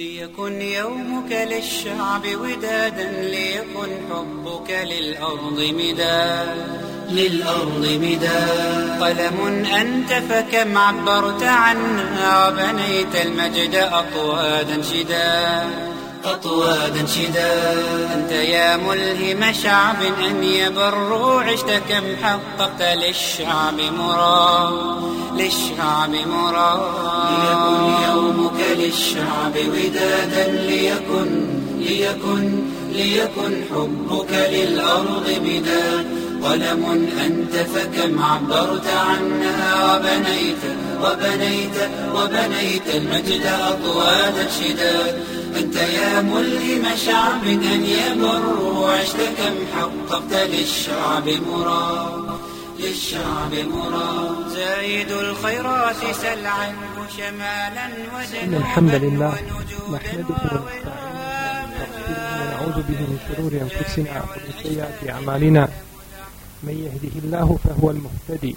ليكن يومك للشعب ودادا ليكن حبك للأرض مداد للأرض مداد قلم أنت فكم عبرت عنا وبنيت المجد أطوادا شداد أطوادا شدا أنت يا ملهم شعب أن يبروا عشت كم حققت للشعب مراد للشعب مراد ليكن يومك للشعب ودادا. ليكن ليكن ليكن حبك للأرض بداد قلم أنت فكم عبرت عنها؟ وبنيت وبنيت وبنيت المجد أطوادا شداد أنت يا ملهم شعب أن يمر وعشت كم حققت للشعب مراد للشعب مراد. زايد الخيرات سل عنه شمالا إن الحمد لله نحمده ونعوذ به من شرور أنفسنا ومن سيئات أعمالنا. من يهده الله فهو المهتدي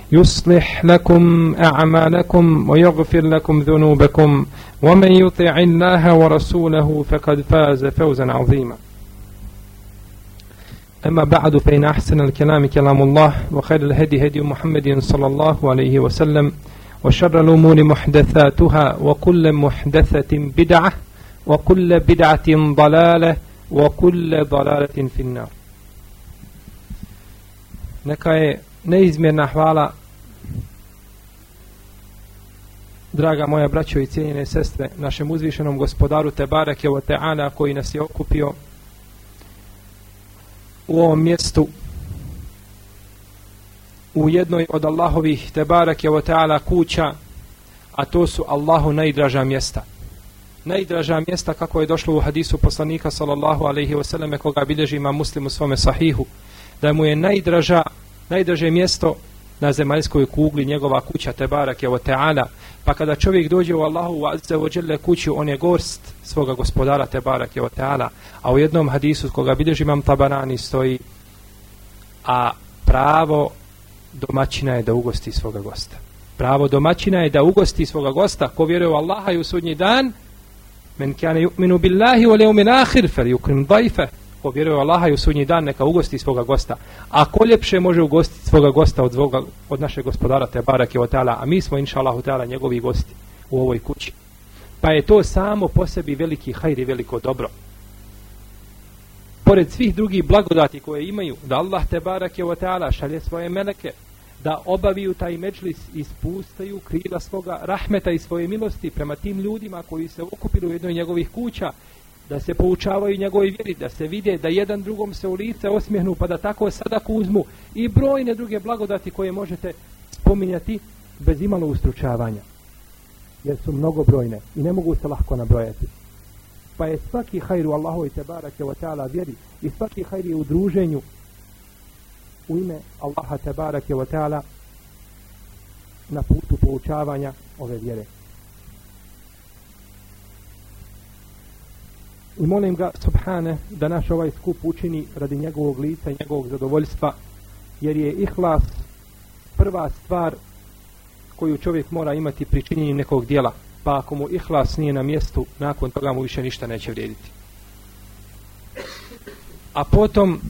يصلح لكم أعمالكم ويغفر لكم ذنوبكم ومن يطع الله ورسوله فقد فاز فوزا عظيما. أما بعد فإن أحسن الكلام كلام الله وخير الهدي هدي محمد صلى الله عليه وسلم وشر الأمور محدثاتها وكل محدثة بدعة وكل بدعة ضلالة وكل ضلالة في النار. Je neizmjerna hvala draga moja braćo i cijenjene sestre našem uzvišenom gospodaru Tebareke o Teala koji nas je okupio u ovom mjestu u jednoj od Allahovih Tebareke o Teala kuća a to su Allahu najdraža mjesta. Najdraža mjesta kako je došlo u hadisu poslanika sallallahu alaihi wasallam koga bilježi ima muslim u svome sahihu da mu je najdraža najdraže mjesto na zemaljskoj kugli njegova kuća Tebarak je o Teala pa kada čovjek dođe u Allahu u wa jalla kuću on je gorst svoga gospodara Tebarak je o Teala a u jednom hadisu koga bilježi imam tabarani stoji a pravo domaćina je da ugosti svoga gosta. Pravo domaćina je da ugosti svoga gosta ko vjeruje u Allaha i u sudnji dan men kane yu'minu billahi wal yawmil akhir falyukrim dayfahu ko vjeruje Allaha i u sudnji dan neka ugosti svoga gosta. A ko ljepše može ugostiti svoga gosta od svoga od našeg gospodara te barake o teala a mi smo inshallah taala njegovi gosti u ovoj kući. Pa je to samo po sebi veliki hajr i veliko dobro. Pored svih drugih blagodati koje imaju da Allah te barake o teala šalje svoje meleke da obaviju taj međlis i spustaju krila svoga rahmeta i svoje milosti prema tim ljudima koji se okupili u jednoj njegovih kuća, da se poučavaju njegove vjeri, da se vide da jedan drugom se u lice osmijehnu, pa da tako sada uzmu i brojne druge blagodati koje možete spominjati bez imalo ustručavanja. Jer su mnogo brojne i ne mogu se lahko nabrojati. Pa je svaki hajr u Allahu i Tebarake wa ta'ala vjeri i svaki hajr je u druženju u ime Allaha tabarake wa ta'ala na putu poučavanja ove vjere. I molim ga, subhane, da naš ovaj skup učini radi njegovog lica i njegovog zadovoljstva, jer je ihlas prva stvar koju čovjek mora imati pri činjenju nekog dijela. Pa ako mu ihlas nije na mjestu, nakon toga mu više ništa neće vrijediti. A potom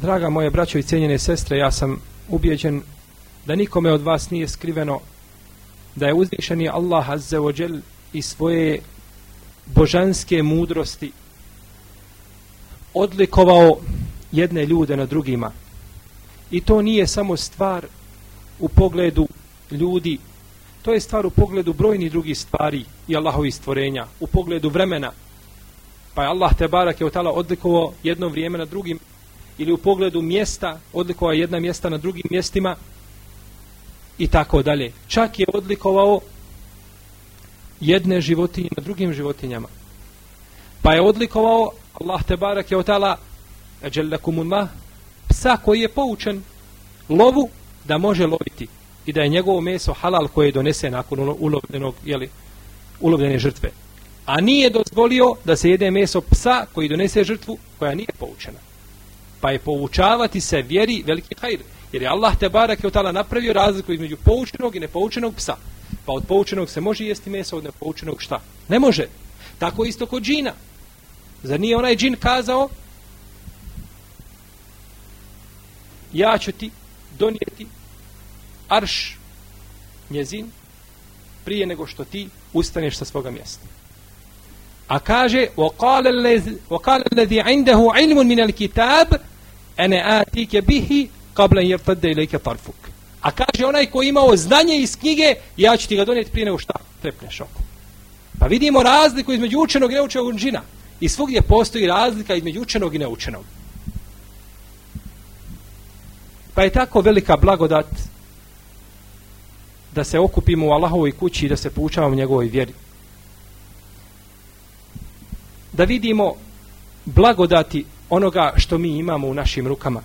Draga moje braćo i cijenjene sestre, ja sam ubijeđen da nikome od vas nije skriveno da je uzvišeni Allah azze ođel i svoje božanske mudrosti odlikovao jedne ljude na drugima. I to nije samo stvar u pogledu ljudi, to je stvar u pogledu brojni drugih stvari i Allahovi stvorenja, u pogledu vremena. Pa je Allah te barak je otala odlikovao jedno vrijeme na drugim, ili u pogledu mjesta, odlikovao jedna mjesta na drugim mjestima, i tako dalje. Čak je odlikovao jedne životinje na drugim životinjama. Pa je odlikovao Allah te barak je otala eđelekumullah psa koji je poučen lovu da može loviti i da je njegovo meso halal koje donese nakon ulovljenog, jeli, ulovljene žrtve. A nije dozvolio da se jede meso psa koji donese žrtvu koja nije poučena. Pa je poučavati se vjeri veliki hajr. Jer je Allah te barak je otala napravio razliku između poučenog i nepoučenog psa. Pa od poučenog se može jesti meso, od nepoučenog šta? Ne može. Tako isto kod džina. Zar nije onaj džin kazao ja ću ti donijeti arš njezin prije nego što ti ustaneš sa svoga mjesta. A kaže وَقَالَ الَّذِي عِنْدَهُ عِلْمٌ مِنَ الْكِتَابِ أَنَا آتِيكَ بِهِ قَبْلَ يَرْتَدَّ إِلَيْكَ طَرْفُكَ A kaže onaj ko imao znanje iz knjige, ja ću ti ga donijeti prije nego šta trepneš oko. Pa vidimo razliku između učenog i neučenog džina. I svugdje postoji razlika između učenog i neučenog. Pa je tako velika blagodat da se okupimo u Allahovoj kući i da se poučavamo njegovoj vjeri. Da vidimo blagodati onoga što mi imamo u našim rukama.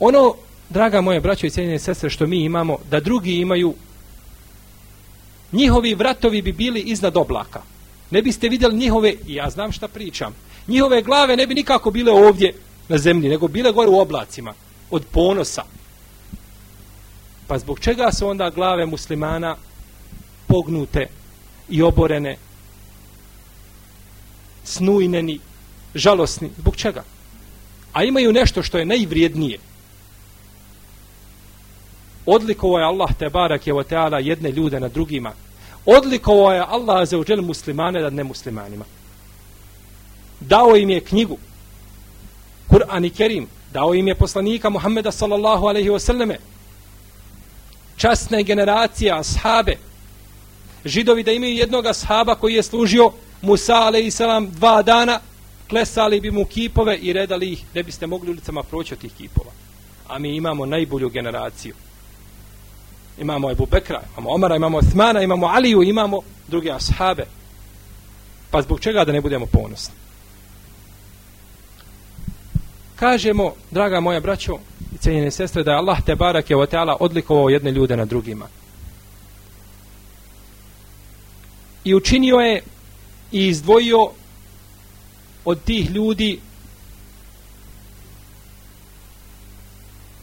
Ono, draga moje braćo i cijenjene sestre, što mi imamo, da drugi imaju, njihovi vratovi bi bili iznad oblaka. Ne biste vidjeli njihove, ja znam šta pričam, njihove glave ne bi nikako bile ovdje na zemlji, nego bile gore u oblacima, od ponosa. Pa zbog čega su onda glave muslimana pognute i oborene, snujneni, žalosni? Zbog čega? A imaju nešto što je najvrijednije. Odlikovao je Allah te barak je teala jedne ljude na drugima. Odlikovao je Allah za uđel muslimane nad nemuslimanima. Dao im je knjigu, Kur'an i Kerim, dao im je poslanika Muhammeda sallallahu alaihi wasallame, časne generacije, ashabe, židovi da imaju jednog ashaba koji je služio Musa alaihi salam dva dana, klesali bi mu kipove i redali ih, ne biste mogli ulicama proći od tih kipova. A mi imamo najbolju generaciju. Imamo Ebu Bekra, imamo Omara, imamo Osmana, imamo Aliju, imamo druge ashabe. Pa zbog čega da ne budemo ponosni? kažemo, draga moja braćo i cijenjene sestre, da je Allah te barak je oteala odlikovao jedne ljude na drugima. I učinio je i izdvojio od tih ljudi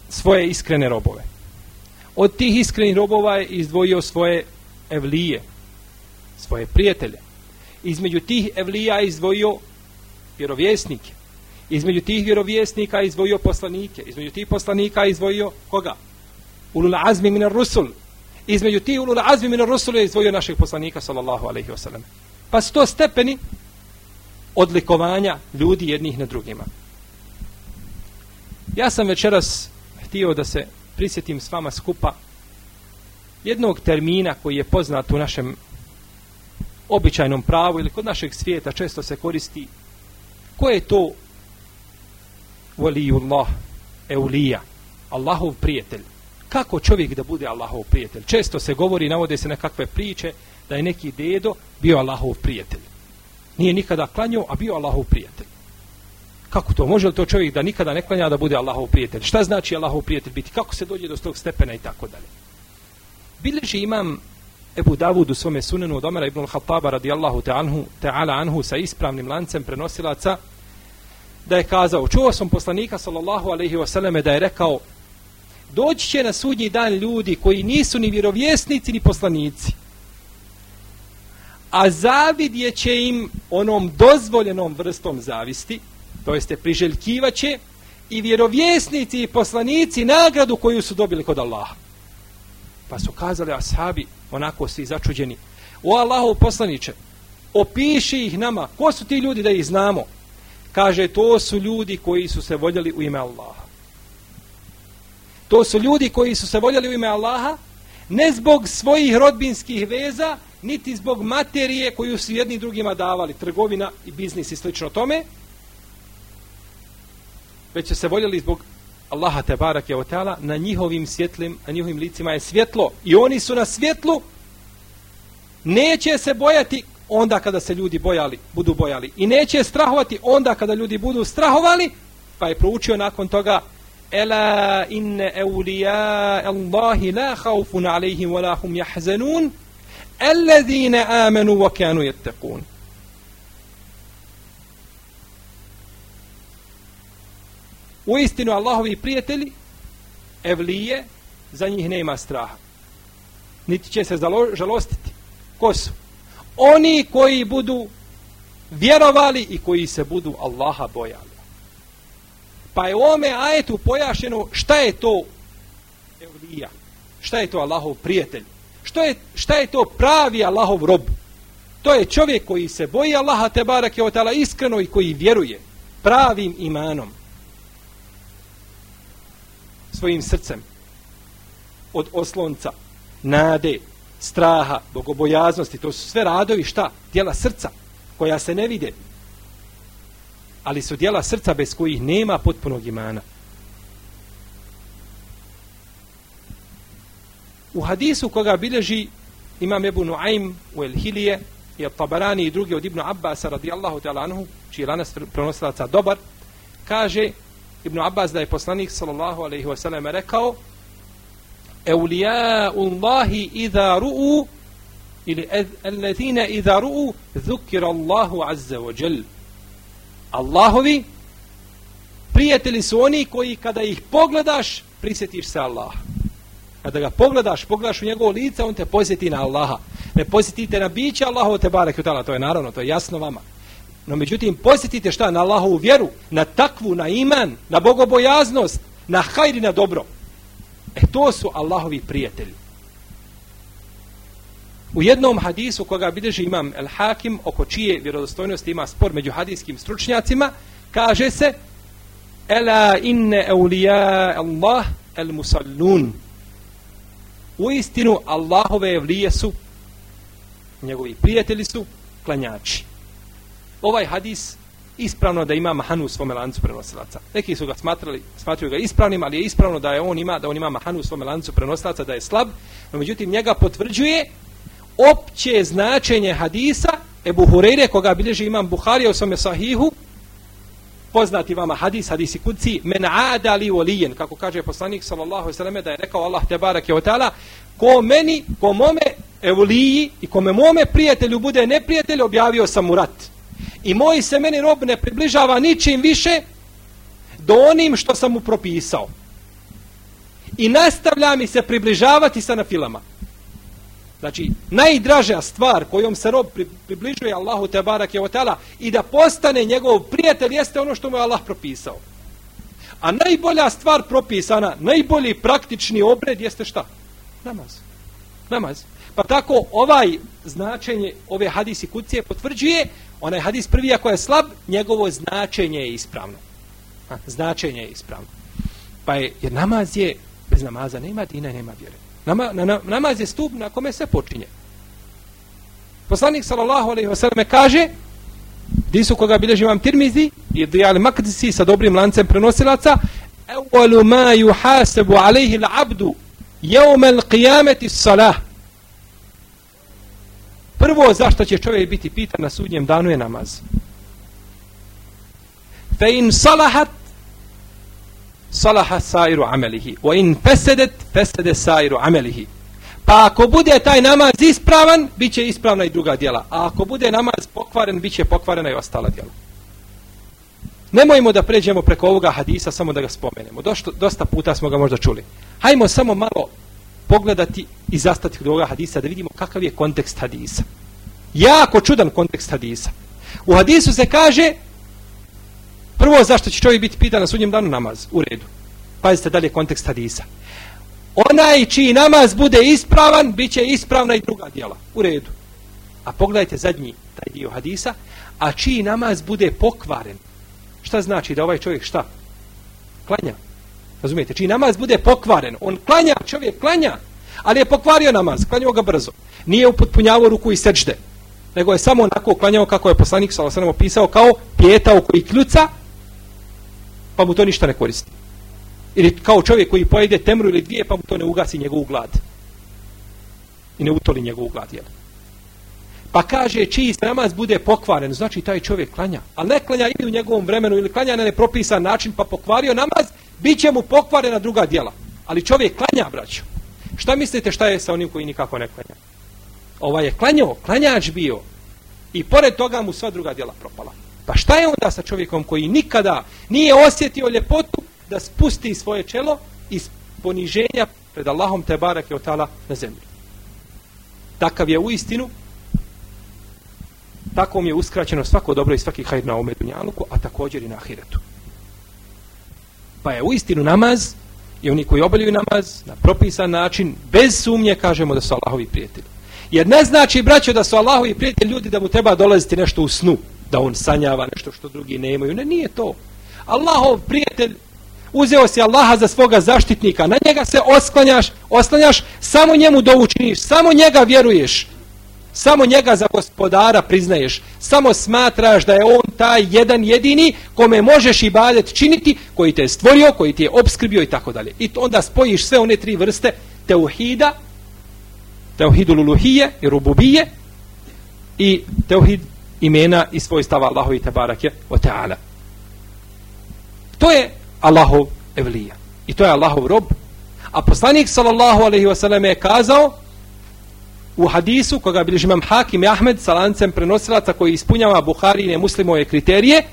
svoje iskrene robove. Od tih iskrenih robova je izdvojio svoje evlije, svoje prijatelje. Između tih evlija je izdvojio vjerovjesnike između tih vjerovjesnika izdvojio poslanike, između tih poslanika izdvojio koga? Ulul azmi minar rusul. Između tih ulul azmi minar rusul je izdvojio naših poslanika, sallallahu alaihi wasallam. Pa sto stepeni odlikovanja ljudi jednih na drugima. Ja sam večeras htio da se prisjetim s vama skupa jednog termina koji je poznat u našem običajnom pravu ili kod našeg svijeta često se koristi. Ko je to Waliyullah, Eulija, Allahov prijatelj. Kako čovjek da bude Allahov prijatelj? Često se govori, navode se nekakve priče, da je neki dedo bio Allahov prijatelj. Nije nikada klanjao, a bio Allahov prijatelj. Kako to? Može li to čovjek da nikada ne klanja da bude Allahov prijatelj? Šta znači Allahov prijatelj biti? Kako se dođe do tog stepena i tako dalje? Bileži imam Ebu Davud u svome sunenu od Omera ibn al-Hattaba radijallahu ta'ala ta anhu sa ispravnim lancem prenosilaca da je kazao, čuo sam poslanika sallallahu alaihi wasallame da je rekao, doći će na sudnji dan ljudi koji nisu ni vjerovjesnici ni poslanici, a zavidje će im onom dozvoljenom vrstom zavisti, to jeste priželjkivaće, i vjerovjesnici i poslanici nagradu koju su dobili kod Allaha. Pa su kazali ashabi, onako svi začuđeni, o Allahov poslaniće, opiši ih nama, ko su ti ljudi da ih znamo? Kaže, to su ljudi koji su se voljeli u ime Allaha. To su ljudi koji su se voljeli u ime Allaha, ne zbog svojih rodbinskih veza, niti zbog materije koju su jedni drugima davali, trgovina i biznis i slično tome, već su se voljeli zbog Allaha te barake o teala, na njihovim svjetlim, na njihovim licima je svjetlo i oni su na svjetlu, neće se bojati onda kada se ljudi bojali, budu bojali. I neće strahovati onda kada ljudi budu strahovali, pa je proučio nakon toga Ela inne eulija Allahi la haufun alejhim wa lahum hum Ellezine amenu amanu wa kanu yattaqun. U istinu Allahovi prijatelji evlije za njih nema straha. Niti će se žalostiti. Ko su? Oni koji budu vjerovali i koji se budu Allaha bojali. Pa je u ome ajetu pojašeno šta je to evlija, šta je to Allahov prijatelj, što je, šta je to pravi Allahov rob. To je čovjek koji se boji Allaha te barake otala iskreno i koji vjeruje pravim imanom svojim srcem od oslonca, nade, straha, bogobojaznosti, to su sve radovi šta? Djela srca koja se ne vide, ali su djela srca bez kojih nema potpunog imana. U hadisu koga bilježi imam Ebu Nuaym u El Hilije i od Tabarani i drugi od Ibnu Abbas radijallahu ta'ala anhu, čiji lanas prenosilaca dobar, kaže Ibn Abbas da je poslanik sallallahu alaihi wa sallam rekao Eulija Allahi idha ru'u ili alladhina idha ru'u dhukira Allahu azza wa jal. Allahovi prijatelji su oni koji kada ih pogledaš prisjetiš se Allah kada ga pogledaš pogledaš u njegovo lice on te posjeti na Allaha. Ne posjetite na biće Allahovo te barek to je naravno to je jasno vama no međutim posjetite šta na Allahovu vjeru na takvu, na iman na bogobojaznost na hajri, na dobro e to su Allahovi prijatelji U jednom hadisu koga bilježi imam El Hakim, oko čije vjerodostojnosti ima spor među hadijskim stručnjacima, kaže se Ela inne eulija Allah el musallun. U istinu Allahove evlije su, njegovi prijatelji su, klanjači. Ovaj hadis ispravno da ima mahanu u svome lancu prenosilaca. Neki su ga smatrali, smatruju ga ispravnim, ali je ispravno da je on ima, da on ima mahanu u svome lancu prenosilaca, da je slab, no međutim njega potvrđuje opće značenje hadisa Ebu Hureyre koga bilježi imam Buharija u svome sahihu. Poznati vama hadis, hadisi kudci men adali volijen, kako kaže poslanik sallallahu sallam da je rekao Allah te barak je otala ko meni, ko mome evliji i kome mome prijatelju bude neprijatelj objavio sam mu rat i moj se meni rob ne približava ničim više do onim što sam mu propisao i nastavlja mi se približavati sa nafilama. Znači, najdraža stvar kojom se rob približuje Allahu te barak je otala i da postane njegov prijatelj jeste ono što mu je Allah propisao. A najbolja stvar propisana, najbolji praktični obred jeste šta? Namaz. Namaz. Pa tako ovaj značenje ove hadisi kucije potvrđuje, onaj hadis prvi ako je slab, njegovo značenje je ispravno. Ha, značenje je ispravno. Pa je, jer namaz je, bez namaza nema dina, nema vjere. Nama, na, na, namaz je stup na kome se počinje. Poslanik sallallahu alejhi ve selleme kaže di su koga bilježi vam Tirmizi i Dijal Makdisi sa dobrim lancem prenosilaca Ewalu ma yuhasabu alejhi l'abdu jevme as-salah." Prvo zašto će čovjek biti pitan na sudnjem danu je namaz. Fe in salahat salaha sairu amelihi. Wa in fesedet fesede sairu amelihi. Pa ako bude taj namaz ispravan bit će ispravna i druga djela. A ako bude namaz pokvaren bit će pokvarena i ostala djela. Nemojmo da pređemo preko ovoga hadisa samo da ga spomenemo. Došto, dosta puta smo ga možda čuli. Hajmo samo malo pogledati i zastati kod ovoga hadisa da vidimo kakav je kontekst hadisa jako čudan kontekst hadisa u hadisu se kaže Prvo, zašto će čovjek biti pitan na sudnjem danu namaz? U redu. Pazite dalje kontekst hadisa. Onaj čiji namaz bude ispravan, bit će ispravna i druga djela. U redu. A pogledajte zadnji taj dio hadisa. A čiji namaz bude pokvaren, Šta znači da ovaj čovjek šta? Klanja. Razumijete? Čiji namaz bude pokvaren. On klanja, čovjek klanja. Ali je pokvario namaz, klanjao ga brzo. Nije upotpunjavao ruku i sečde. Nego je samo onako klanjao kako je poslanik sa osanom opisao kao pjeta u koji kljuca, pa mu to ništa ne koristi. Ili kao čovjek koji pojede temru ili dvije, pa mu to ne ugasi njegovu glad. I ne utoli njegovu glad, jel? Pa kaže, čiji namaz bude pokvaren, znači taj čovjek klanja. Ali ne klanja ili u njegovom vremenu, ili klanja na nepropisan način, pa pokvario namaz, Biće mu pokvarena druga djela. Ali čovjek klanja, braćo. Šta mislite šta je sa onim koji nikako ne klanja? Ovaj je klanjao, klanjač bio. I pored toga mu sva druga djela propala. Pa šta je onda sa čovjekom koji nikada nije osjetio ljepotu da spusti svoje čelo iz poniženja pred Allahom te barak je otala na zemlji. Takav je u istinu tako je uskraćeno svako dobro i svaki hajr na ome dunjaluku, a također i na ahiretu. Pa je uistinu namaz i oni koji obaljuju namaz na propisan način, bez sumnje kažemo da su Allahovi prijatelji. Jer ne znači, braćo, da su Allahovi prijatelji ljudi da mu treba dolaziti nešto u snu, da on sanjava nešto što drugi nemaju. Ne, nije to. Allahov prijatelj, uzeo si Allaha za svoga zaštitnika, na njega se osklanjaš, oslanjaš, samo njemu doučiniš, samo njega vjeruješ, samo njega za gospodara priznaješ, samo smatraš da je on taj jedan jedini kome možeš i badet činiti, koji te je stvorio, koji ti je obskrbio i tako dalje. I onda spojiš sve one tri vrste teuhida, teuhidu luluhije i rububije i teuhid imena i svojstava Allahu i tabarake o ta'ala. To je Allahov evlija. I to je Allahov rob. A poslanik sallallahu alaihi wa je kazao u hadisu koga bilježi imam Hakim i Ahmed sa lancem prenosilaca koji ispunjava Buharine i muslimove kriterije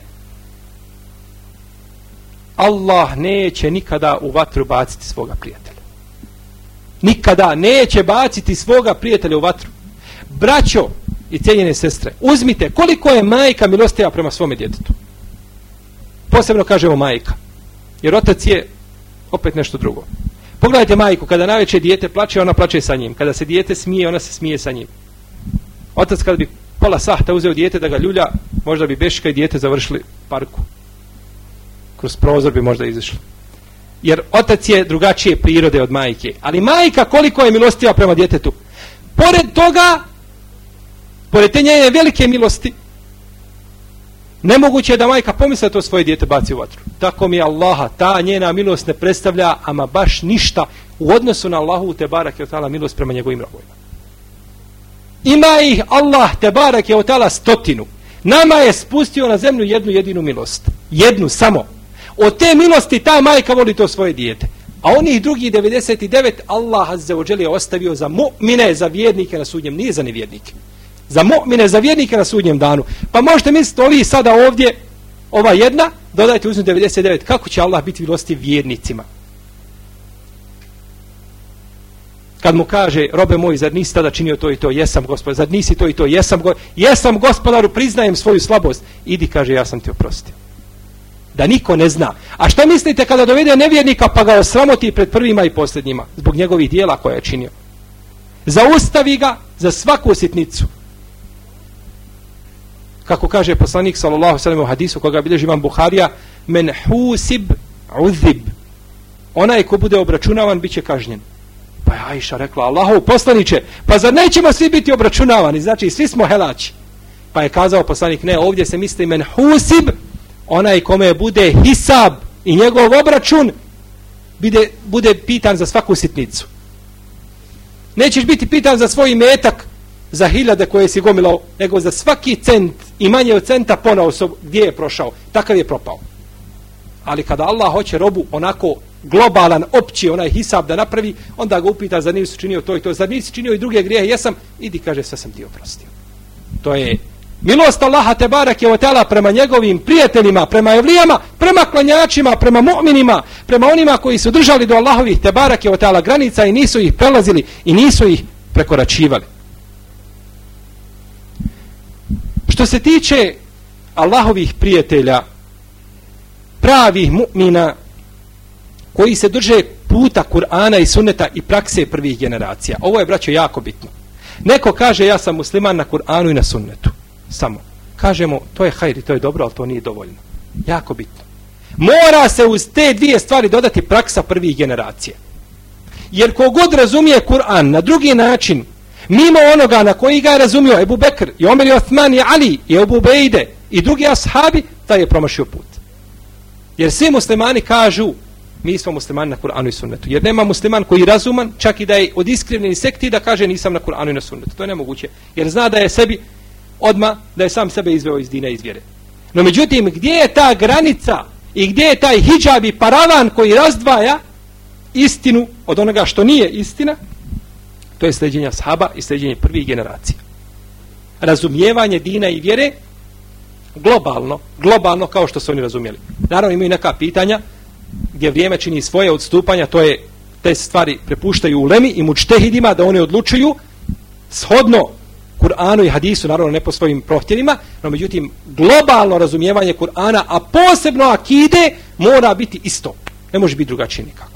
Allah neće nikada u vatru baciti svoga prijatelja. Nikada neće baciti svoga prijatelja u vatru. Braćo i cijenjene sestre, uzmite koliko je majka milostiva prema svome djetetu. Posebno kažemo majka. Jer otac je opet nešto drugo. Pogledajte majku, kada najveće dijete plače, ona plače sa njim. Kada se dijete smije, ona se smije sa njim. Otac kada bi pola sahta uzeo dijete da ga ljulja, možda bi Beška i dijete završili parku. Kroz prozor bi možda izišli. Jer otac je drugačije prirode od majke. Ali majka koliko je milostiva prema djetetu. Pored toga, pored te njene velike milosti, Nemoguće je da majka pomisla to svoje dijete baci u vatru. Tako mi je Allaha, ta njena milost ne predstavlja ama baš ništa u odnosu na Allahu te barak je otala milost prema njegovim robojima. Ima ih Allah te barak je otala stotinu. Nama je spustio na zemlju jednu jedinu milost. Jednu samo. Od te milosti ta majka voli to svoje dijete. A onih drugih 99 Allah azze ođeli je ostavio za mu'mine, za vjernike na sudnjem, nije za nevjernike. za mu'mine, za vjernike na sudnjem danu. Pa možete misliti, ovi sada ovdje, ova jedna, dodajte uzmu 99, kako će Allah biti milosti vjernicima? Kad mu kaže, robe moj, zar nisi tada činio to i to, jesam gospodar, zar nisi to i to, jesam, go, jesam gospodaru, priznajem svoju slabost. Idi, kaže, ja sam ti oprostio. Da niko ne zna. A šta mislite kada dovede nevjernika pa ga osramoti pred prvima i posljednjima, zbog njegovih dijela koje je činio? Zaustavi ga za svaku sitnicu kako kaže poslanik sallallahu sallam u hadisu koga bilježi imam Buharija men husib uzib. Onaj ko bude obračunavan bit će kažnjen. Pa je Ajša rekla Allahov poslaniće pa zar nećemo svi biti obračunavani? Znači svi smo helači. Pa je kazao poslanik ne ovdje se misli men husib onaj kome bude hisab i njegov obračun bude, bude pitan za svaku sitnicu. Nećeš biti pitan za svoj metak za hiljade koje si gomilao, nego za svaki cent i manje od centa pona osob gdje je prošao. Takav je propao. Ali kada Allah hoće robu onako globalan, opći, onaj hisab da napravi, onda ga upita za nisi činio to i to, za nisi činio i druge grijehe, jesam, idi kaže sve sam ti oprostio. To je milost Allaha te barak je otela prema njegovim prijateljima, prema evlijama, prema klanjačima, prema mu'minima, prema onima koji su držali do Allahovih te barak je otela granica i nisu ih prelazili i nisu ih prekoračivali. Što se tiče Allahovih prijatelja, pravih mu'mina, koji se drže puta Kur'ana i sunneta i prakse prvih generacija. Ovo je, braćo, jako bitno. Neko kaže, ja sam musliman na Kur'anu i na sunnetu. Samo. Kažemo, to je hajri, to je dobro, ali to nije dovoljno. Jako bitno. Mora se uz te dvije stvari dodati praksa prvih generacija. Jer kogod razumije Kur'an na drugi način, mimo onoga na koji ga je razumio Ebu Bekr, i Omer i Osman i Ali, i Ebu Bejde, i drugi ashabi, taj je promašio put. Jer svi muslimani kažu, mi smo muslimani na Kur'anu i sunnetu. Jer nema musliman koji je razuman, čak i da je od iskrivljeni sekti, da kaže nisam na Kur'anu i na sunnetu. To je nemoguće. Jer zna da je sebi odma da je sam sebe izveo iz dine izvjere. No međutim, gdje je ta granica i gdje je taj hijab i paravan koji razdvaja istinu od onoga što nije istina, to je sljeđenje ashaba i sljeđenje prvih generacija. Razumijevanje dina i vjere globalno, globalno kao što su oni razumijeli. Naravno imaju neka pitanja gdje vrijeme čini svoje odstupanja, to je te stvari prepuštaju u lemi i mučtehidima da oni odlučuju shodno Kur'anu i hadisu, naravno ne po svojim prohtjevima, no međutim globalno razumijevanje Kur'ana, a posebno akide, mora biti isto. Ne može biti drugačije nikako.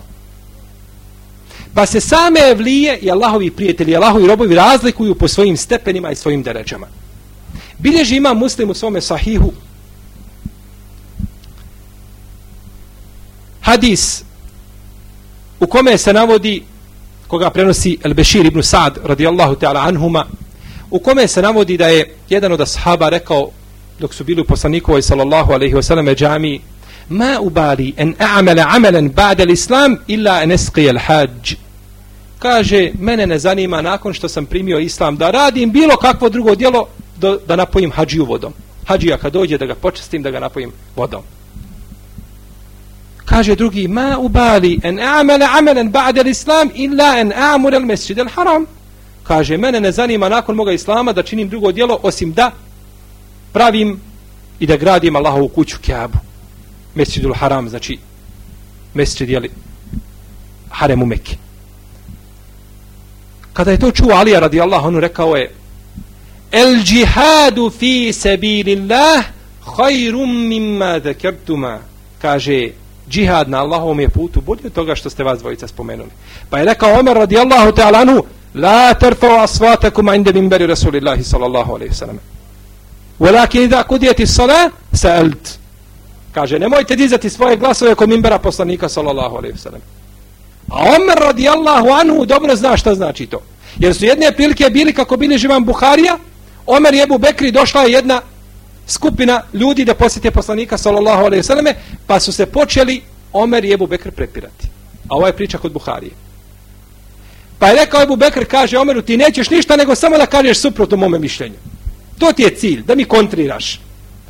Pa se same evlije i Allahovi prijatelji, Allahovi robovi razlikuju po svojim stepenima i svojim deređama. Bilježi ima muslim u svome sahihu hadis u kome se navodi koga prenosi Al-Bashir ibn Sa'd radijallahu ta'ala anhuma u kome se navodi da je jedan od ashaba rekao dok su bili u poslanikovoj sallallahu alaihi wasallam džamiji ma ubali en a'mala amalan ba'da al-islam illa an asqi al-hajj. Kaže mene ne zanima nakon što sam primio islam da radim bilo kakvo drugo djelo do, da napojim hadžiju vodom. Hadžija kad dođe da ga počestim da ga napojim vodom. Kaže drugi ma ubali en a'mala amalan ba'da al-islam illa an a'mura al-masjid al-haram. Kaže mene ne zanima nakon moga islama da činim drugo djelo osim da pravim i da gradim Allahovu kuću Kjabu mesjidul haram, znači mesjid, jeli, harem u Mekke. Kada je to čuo Alija radi Allah, on rekao je El džihadu fi sebilillah hajrum mimma zekertuma kaže džihad na Allahovom je putu bolje od toga što ste vas dvojica spomenuli. Pa je rekao Omer radi Allahu ta'alanu la terfao asvatakum inda minbari Rasulillahi sallallahu alaihi sallam. Velakin idha kudjeti sala sa'alt kaže nemojte dizati svoje glasove kod mimbera poslanika sallallahu alaihi ve sellem a Omer radijallahu anhu dobro zna šta znači to jer su jedne prilike bili kako bili živan Buharija Omer i Ebu Bekri došla je jedna skupina ljudi da posjete poslanika sallallahu alaihi ve selleme pa su se počeli Omer i Ebu Bekr prepirati a ovo je priča kod Buharije Pa je rekao Ebu Bekr, kaže Omeru, ti nećeš ništa nego samo da kažeš suprotno mome mišljenju. To ti je cilj, da mi kontriraš.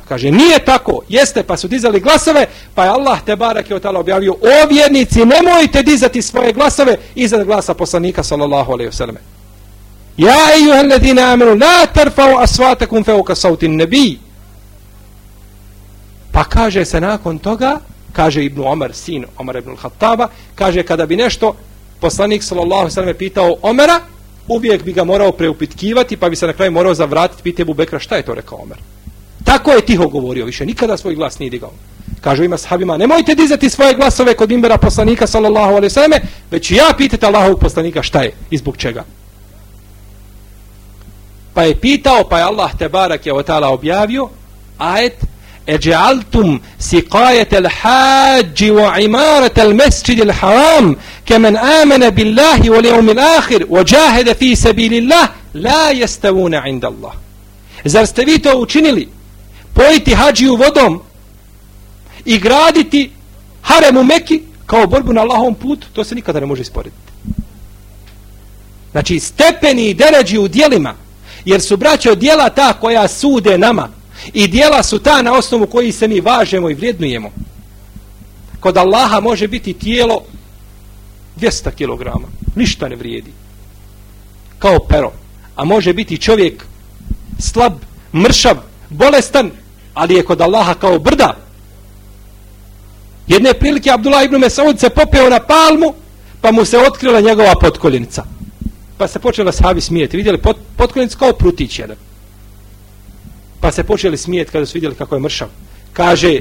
Kaže, nije tako, jeste, pa su dizali glasove, pa je Allah te barak je otala objavio, o vjernici, nemojte dizati svoje glasove iza glasa poslanika, sallallahu alaihi vseleme. Ja, ejuha ledine amenu, la tarfau asvatakum feuka sautin nebi. Pa kaže se nakon toga, kaže Ibnu Omar, sin Omar ibn Khattaba, kaže kada bi nešto poslanik sallallahu alejhi ve pitao Omera, uvijek bi ga morao preupitkivati, pa bi se na kraju morao zavratiti, pitati Abu Bekra šta je to rekao Omer. Tako je tiho govorio, više nikada svoj glas nije digao. Kažu ima sahabima, nemojte dizati svoje glasove kod imbera poslanika, sallallahu alaihi sallame, već ja pitate Allahovog poslanika šta je i zbog čega. Pa je pitao, pa je Allah te barak je otala objavio, ajet, Eđealtum siqajete al hađi wa imarete l-mesjidi al haram kemen amene billahi wa l-jevmi l-akhir wa džahede fi sebi lillah la jestavune inda Allah. Zar ste vi to učinili? Pojiti hađiju vodom i graditi harem u Meki kao borbu na Allahovom putu, to se nikada ne može isporediti. Znači, stepeni i deređi u dijelima, jer su braćo dijela ta koja sude nama, I dijela su ta na osnovu koji se mi važemo i vrijednujemo. Kod Allaha može biti tijelo 200 kg. Ništa ne vrijedi. Kao pero. A može biti čovjek slab, mršav, bolestan, ali je kod Allaha kao brda. Jedne prilike Abdullah ibn Mesaud se popeo na palmu, pa mu se otkrila njegova potkoljenica. Pa se počela sahabi smijeti. Vidjeli pot, potkoljenicu kao prutić jedan pa se počeli smijeti kada su vidjeli kako je mršav. Kaže,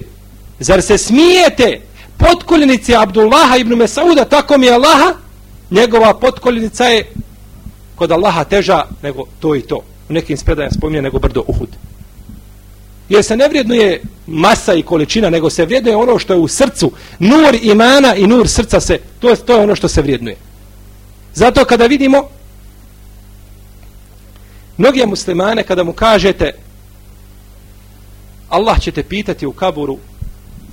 zar se smijete potkoljenici Abdullaha ibn Mesauda, tako mi je Allaha, njegova potkoljenica je kod Allaha teža nego to i to. U nekim spredaja spominje nego brdo Uhud. Jer se ne vrijednuje masa i količina, nego se vrijednuje ono što je u srcu. Nur imana i nur srca se, to je, to je ono što se vrijednuje. Zato kada vidimo mnoge muslimane, kada mu kažete Allah će te pitati u kaburu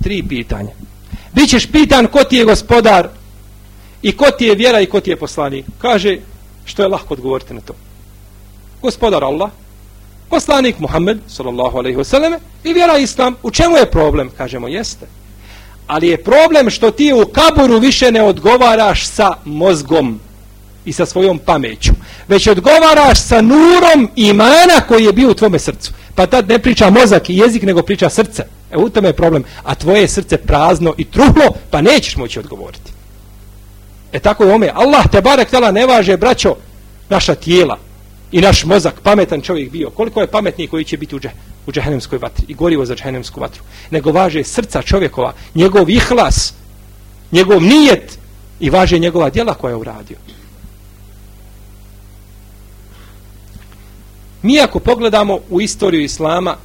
tri pitanja. Bićeš pitan ko ti je gospodar i ko ti je vjera i ko ti je poslanik. Kaže, što je lahko odgovoriti na to? Gospodar Allah, poslanik Muhammed, sallallahu alaihi wasallam, i vjera Islam. U čemu je problem? Kažemo, jeste. Ali je problem što ti u kaburu više ne odgovaraš sa mozgom i sa svojom pameću, već odgovaraš sa nurom imana koji je bio u tvome srcu. Pa tad ne priča mozak i jezik, nego priča srce. E u tome je problem. A tvoje srce prazno i truhlo, pa nećeš moći odgovoriti. E tako je ome. Allah te barek tala ne važe, braćo, naša tijela i naš mozak, pametan čovjek bio. Koliko je pametniji koji će biti u, dže, u džehennemskoj vatri i gorivo za džehennemsku vatru. Nego važe srca čovjekova, njegov ihlas, njegov nijet i važe njegova djela koja je uradio. Mi ako pogledamo u istoriju Islama,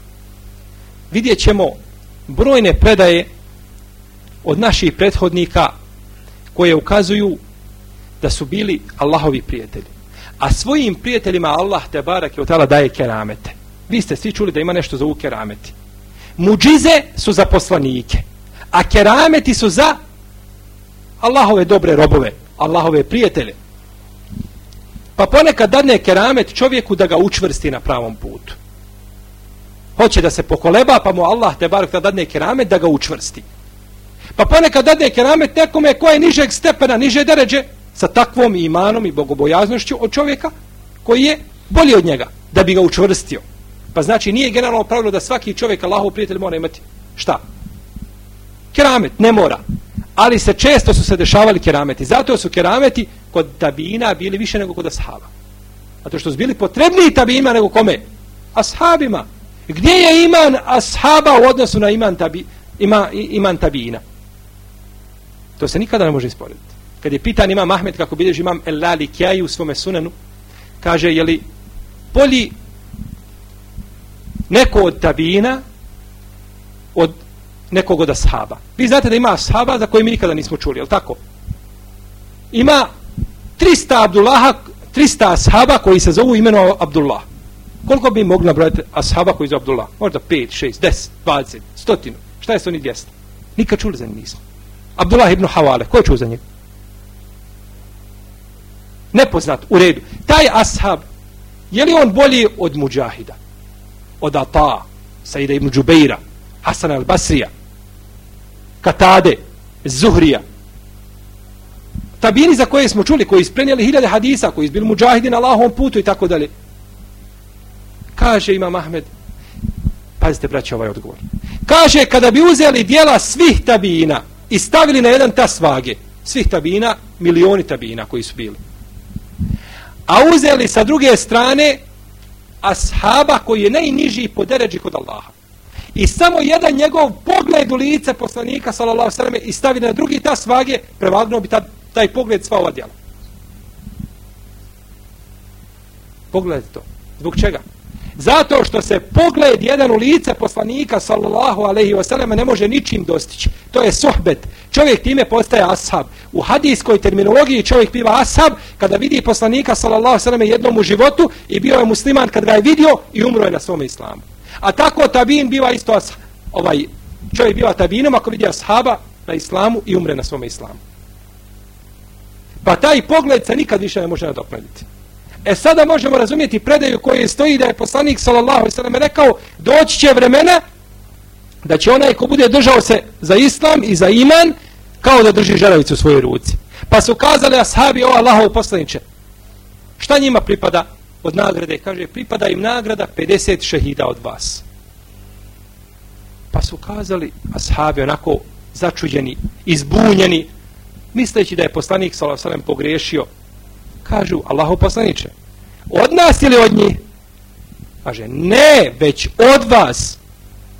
vidjet ćemo brojne predaje od naših prethodnika koje ukazuju da su bili Allahovi prijatelji. A svojim prijateljima Allah te barak je otala daje keramete. Vi ste svi čuli da ima nešto za u kerameti. Muđize su za poslanike, a kerameti su za Allahove dobre robove, Allahove prijatelje. Pa ponekad dadne keramet čovjeku da ga učvrsti na pravom putu. Hoće da se pokoleba, pa mu Allah te barak da dadne keramet da ga učvrsti. Pa ponekad dadne keramet nekome koje je nižeg stepena, niže deređe, sa takvom imanom i bogobojaznošću od čovjeka koji je bolji od njega, da bi ga učvrstio. Pa znači nije generalno pravilo da svaki čovjek Allahov prijatelj mora imati šta? Keramet, ne mora. Ali se često su se dešavali kerameti. Zato su kerameti kod tabina bili više nego kod ashaba. Zato što su bili potrebniji tabima nego kome? Ashabima. Gdje je iman ashaba u odnosu na iman, tabi, ima, iman tabina? To se nikada ne može isporediti. Kad je pitan imam Ahmed kako bilježi imam El Lali Kjaj u svome sunanu, kaže je li bolji neko od tabina od nekog od ashaba. Vi znate da ima ashaba za koje mi nikada nismo čuli, je tako? Ima 300 Abdullaha, 300 ashaba koji se zovu imeno Abdullah. Koliko bi mogli nabrojati ashaba koji zove Abdullah? Možda 5, 6, 10, 20, 100. Šta je s oni 200? Nikad čuli za njih nismo. Abdullah ibn Havale, ko je čuo za njih? Nepoznat, u redu. Taj ashab, je li on bolji od muđahida? Od Ata, Saida ibn Džubeira, Hasan al-Basrija, Katade, Zuhrija, tabini za koje smo čuli, koji isprenijeli hiljade hadisa, koji izbili muđahidi na Allahom putu i tako dalje. Kaže Imam Ahmed, pazite braće ovaj odgovor. Kaže, kada bi uzeli dijela svih tabina i stavili na jedan tas vage, svih tabina, milioni tabina koji su bili. A uzeli sa druge strane ashaba koji je najniži po deređi kod Allaha. I samo jedan njegov pogled u lice poslanika sallallahu sallam i stavi na drugi ta svage, prevagnuo bi ta taj pogled sva ova djela. Pogledajte to. Zbog čega? Zato što se pogled jedan u lice poslanika sallallahu alaihi wasallam ne može ničim dostići. To je sohbet. Čovjek time postaje ashab. U hadijskoj terminologiji čovjek biva ashab kada vidi poslanika sallallahu alaihi wasallam jednom u životu i bio je musliman kad ga je vidio i umro je na svom islamu. A tako tabin biva isto ashab. Ovaj, čovjek biva tabinom ako vidi ashaba na islamu i umre na svom islamu. Pa taj pogled se nikad više ne može nadoknaditi. E sada možemo razumjeti predaju koje stoji da je poslanik sallallahu sallam rekao doći će vremena da će onaj ko bude držao se za islam i za iman kao da drži žaravicu u svojoj ruci. Pa su kazali ashabi o Allahov poslaniče. šta njima pripada od nagrade? Kaže pripada im nagrada 50 šehida od vas. Pa su kazali ashabi onako začuđeni, izbunjeni misleći da je poslanik sallallahu sallam pogriješio, kažu Allahu poslaniče, od nas ili od njih? Kaže, ne, već od vas.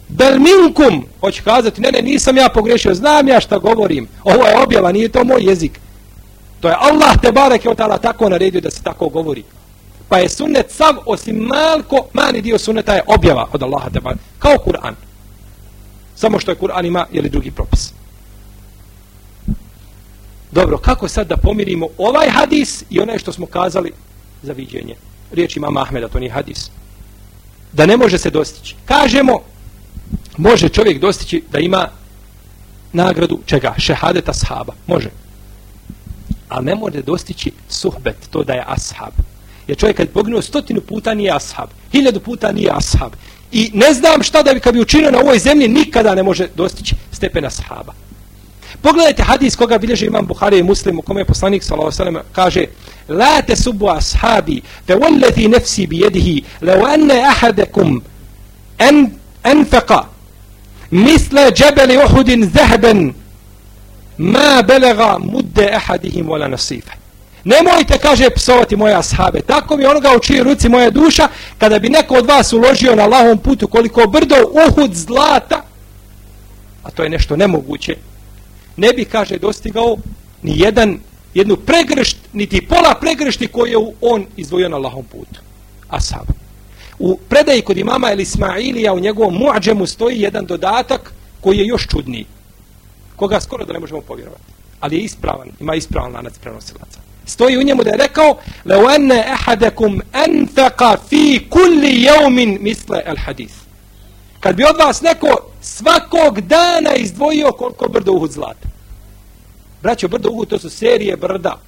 Bel minkum, hoće kazati, ne, ne, nisam ja pogriješio, znam ja šta govorim. Ovo je objava, nije to moj jezik. To je Allah te barek je od tako naredio da se tako govori. Pa je sunnet sav, osim malko, mani dio sunneta je objava od Allaha te kao Kur'an. Samo što je Kur'an ima, ili drugi propis. Dobro, kako sad da pomirimo ovaj hadis i onaj što smo kazali za viđenje? Riječ imama Ahmeda, to nije hadis. Da ne može se dostići. Kažemo, može čovjek dostići da ima nagradu čega? Šehadeta sahaba. Može. Ali ne može dostići suhbet, to da je ashab. Jer čovjek kad poginuo stotinu puta nije ashab. Hiljadu puta nije ashab. I ne znam šta da bi kad bi učinio na ovoj zemlji nikada ne može dostići stepena sahaba. Pogledajte hadis koga bilježe imam Buhari i Muslim u kome je poslanik s.a.v. kaže La te subu ashabi fe wallati nefsi bi jedihi leo enne ahadekum en, enfeqa misle džebeli uhudin zehben ma belega mudde ahadihim wala nasife. Nemojte, kaže, psovati moje ashabe. Tako mi onoga u čiji ruci moja duša, kada bi neko od vas uložio na lahom putu koliko brdo uhud zlata, a to je nešto nemoguće, ne bi, kaže, dostigao ni jedan, jednu pregršt, niti pola pregršti koje je on izdvojio na lahom putu. Ashab. U predaji kod imama El Ismailija u njegovom muadžemu stoji jedan dodatak koji je još čudniji. Koga skoro da ne možemo povjerovati. Ali je ispravan, ima ispravan lanac prenosilaca. Stoji u njemu da je rekao لَوْ أَنَّ أَحَدَكُمْ أَنْفَقَ فِي كُلِّ يَوْمٍ misle el hadis. Kad bi od vas neko svakog dana izdvojio koliko brdo uhud zlata. Braćo, brdo uhud to su serije brda.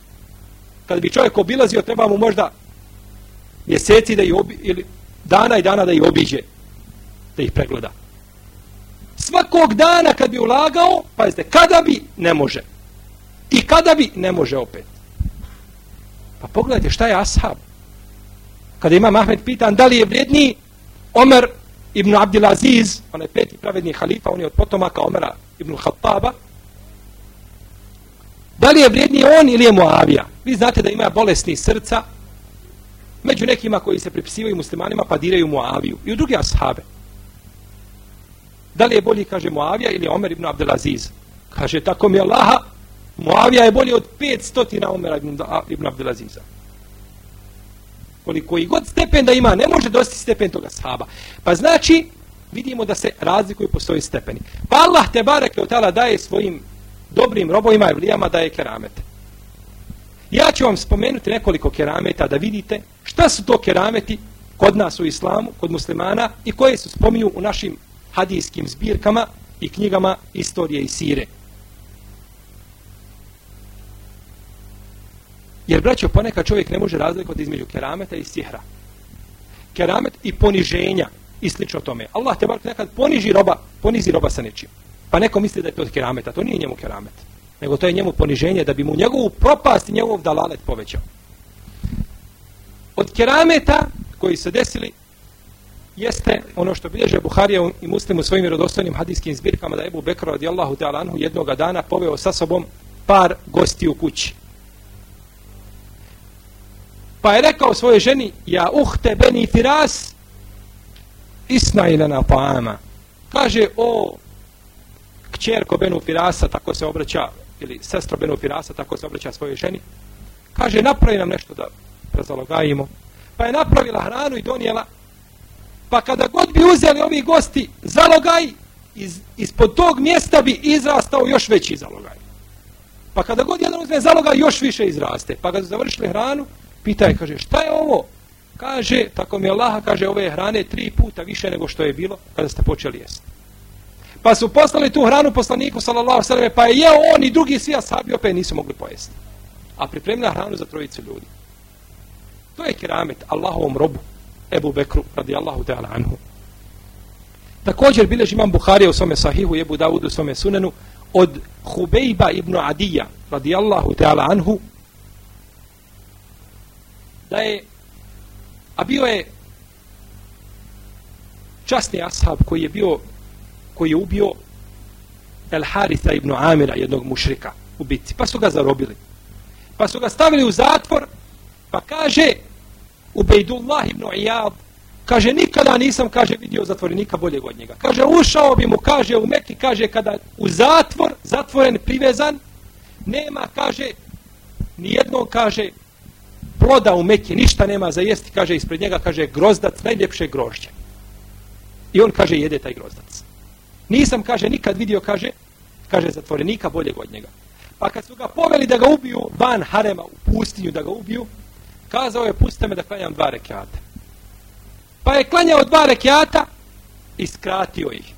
Kad bi čovjek obilazio, treba mu možda mjeseci da ih obi, ili dana i dana da ih obiđe, da ih pregleda. Svakog dana kad bi ulagao, pazite, kada bi, ne može. I kada bi, ne može opet. Pa pogledajte šta je ashab. Kada ima Mahmed pitan da li je vrijedniji Omer ibn Abdelaziz, on je peti pravedni halifa, on je od potomaka Omera ibn Khattaba, da li je vrijedniji on ili je Muavija? Vi znate da ima bolesni srca, među nekima koji se pripisivaju muslimanima pa diraju Muaviju i u druge ashabe. Da li je bolji, kaže Muavija ili Omer ibn Abdelaziz? Kaže, tako mi je Allaha, Muavija je bolji od 500 Omera ibn, ibn Abdelaziza. Koliko i god stepen da ima, ne može dostići stepen toga sahaba. Pa znači, vidimo da se razlikuju po svojoj stepeni. Pa Allah te barek od tala daje svojim dobrim robovima i vlijama daje keramete. Ja ću vam spomenuti nekoliko kerameta da vidite šta su to kerameti kod nas u islamu, kod muslimana i koje su spominju u našim hadijskim zbirkama i knjigama istorije i sire. Jer, braćo, ponekad čovjek ne može razlikovati između kerameta i sihra. Keramet i poniženja i slično tome. Allah te bar nekad poniži roba, ponizi roba sa nečim. Pa neko misli da je to od kerameta. To nije njemu keramet. Nego to je njemu poniženje da bi mu njegovu propast i njegov dalalet povećao. Od kerameta koji se desili jeste ono što bilježe Buharija i Muslim u svojim vjerodostojnim hadijskim zbirkama da je Ebu Bekra radijallahu ta'ala anhu jednoga dana poveo sa sobom par gosti u kući. Pa je rekao svoje ženi, ja uhte beni firas, isna ilana ta'ama. Kaže, o kćerko Benu Firasa, tako se obraća, ili sestro Benu Firasa, tako se obraća svojoj ženi. Kaže, napravi nam nešto da razalogajimo. Pa je napravila hranu i donijela. Pa kada god bi uzeli ovi gosti zalogaj, iz, ispod tog mjesta bi izrastao još veći zalogaj. Pa kada god jedan uzme zalogaj, još više izraste. Pa kada završili hranu, pita je, kaže, šta je ovo? Kaže, tako mi Allaha, kaže, ove hrane tri puta više nego što je bilo kada ste počeli jesti. Pa su poslali tu hranu poslaniku, sallallahu sallam, pa je jeo on i drugi svi asabi opet nisu mogli pojesti. A pripremila hranu za trojicu ljudi. To je keramet Allahovom robu, Ebu Bekru, radi Allahu ta'ala anhu. Također bilež imam Buharija u svome sahihu, Ebu Dawudu u svome sunenu, od Hubejba ibn Adija, radi Allahu ta'ala anhu, da je a bio je časni ashab koji je bio koji je ubio El Haritha ibn Amira jednog mušrika u bitci. Pa su ga zarobili. Pa su ga stavili u zatvor pa kaže Ubejdullah ibn Iyad kaže nikada nisam kaže vidio zatvorenika boljeg od njega. Kaže ušao bi mu kaže u Mekki kaže kada u zatvor zatvoren privezan nema kaže ni jednog kaže ploda u Mekije, ništa nema za jesti, kaže ispred njega, kaže grozdac, najljepše grožđe. I on kaže jede taj grozdac. Nisam, kaže, nikad vidio, kaže, kaže zatvorenika boljeg od njega. Pa kad su ga poveli da ga ubiju van harema u pustinju da ga ubiju, kazao je pustite me da klanjam dva rekiata. Pa je klanjao dva rekiata i skratio ih.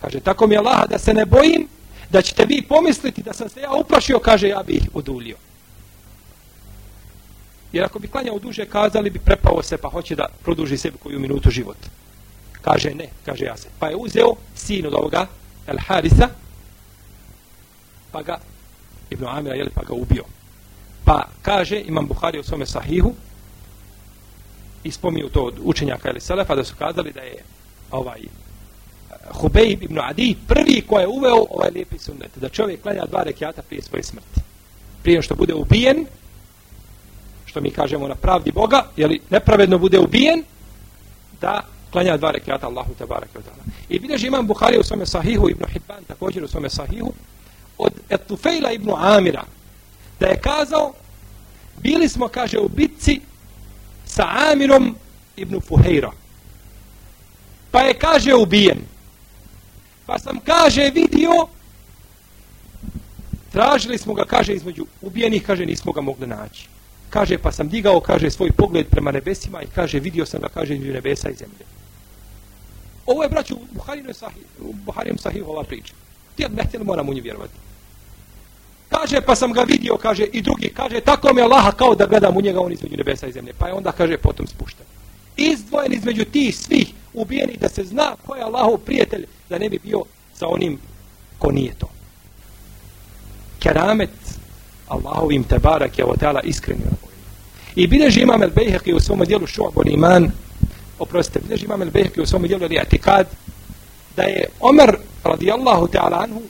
Kaže, tako mi je Allah da se ne bojim, da ćete vi pomisliti da sam se ja uplašio, kaže, ja bi ih odulio. Jer ako bi klanjao duže, kazali bi prepao se, pa hoće da produži sebi koju minutu život. Kaže, ne, kaže ja se. Pa je uzeo sin od ovoga, El Harisa, pa ga, Ibn Amira, jeli, pa ga ubio. Pa kaže, imam Buhari u svome sahihu, i spominju to od učenjaka ili Selefa, da su kazali da je ovaj Hubeib ibn Adi prvi ko je uveo ovaj lijepi sunnet, da čovjek klanja dva rekiata prije svoje smrti. Prije što bude ubijen, što mi kažemo na pravdi Boga, jeli nepravedno bude ubijen, da klanja dva rekiata Allahu te barake od dana. I bilježi imam Buhari u svome sahihu, Ibn Hibban također u svome sahihu, od Etufejla ibn Amira, da je kazao, bili smo, kaže, u bitci sa Amirom ibn Fuhejra. Pa je, kaže, ubijen. Pa sam, kaže, vidio, tražili smo ga, kaže, između ubijenih, kaže, nismo ga mogli naći. Kaže, pa sam digao, kaže, svoj pogled prema nebesima i kaže, vidio sam ga, kaže, između nebesa i zemlje. Ovo je, braću, u Buharinoj sahih, u Buharinom sahih ova priča. Ti od htjeli, moram u nju vjerovati. Kaže, pa sam ga vidio, kaže, i drugi, kaže, tako mi je Allaha kao da gledam u njega, on između nebesa i zemlje. Pa je onda, kaže, potom spušten. Izdvojen između tih svih ubijeni da se zna ko je Allahov prijatelj, da ne bi bio sa onim ko nije to. Keramet Allahovim tebarak je otala iskreni I bileži imam el bejheqi u svom dijelu šu'bol iman, oprostite, bileži imam el bejheqi u svom dijelu rijatikad, da je Omer radijallahu ta'ala anhu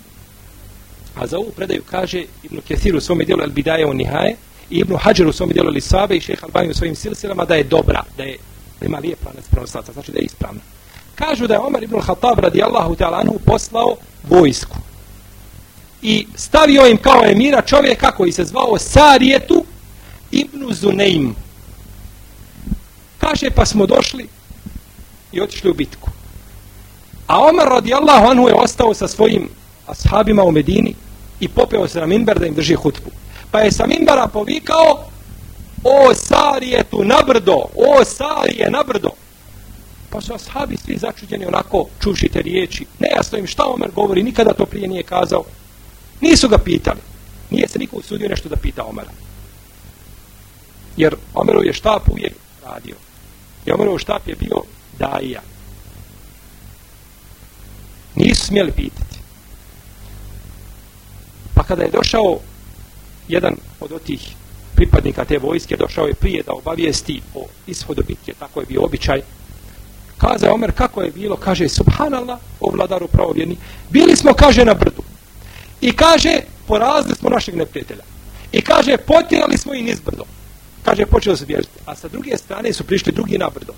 A za ovu predaju kaže Ibn Kathir u svome dijelu Al-Bidaje u Nihaje i Ibn Hajar u svome dijelu Al-Isabe i šeha Albani u svojim silsilama da je dobra, da je da ima lijep lanac prenoslaca, znači da je ispravna. Kažu da je Omar ibn Khattab radijallahu ta'ala anhu poslao vojsku i stavio im kao emira čovjeka koji se zvao Sarijetu ibn Zuneim. Kaže pa smo došli i otišli u bitku. A Omar radijallahu anhu je ostao sa svojim ashabima u Medini i popeo se na minber da im drži hutbu. Pa je sa minbera povikao o sarije tu na brdo, o sarije na brdo. Pa su ashabi svi začuđeni onako čušite riječi. Nejasno im šta Omer govori, nikada to prije nije kazao. Nisu ga pitali. Nije se niko usudio nešto da pita Omara. Jer Omerov je štap uvijek radio. I Omerov štap je bio daija. Nisu smjeli pitati. Pa kada je došao jedan od otih pripadnika te vojske, došao je prije da obavijesti o ishodu bitke, tako je bio običaj. Kaze Omer, kako je bilo? Kaže, subhanallah, o vladaru pravovjerni. Bili smo, kaže, na brdu. I kaže, porazili smo našeg neprijatelja. I kaže, potjerali smo i niz brdo. Kaže, počeli su bježiti. A sa druge strane su prišli drugi na brdo.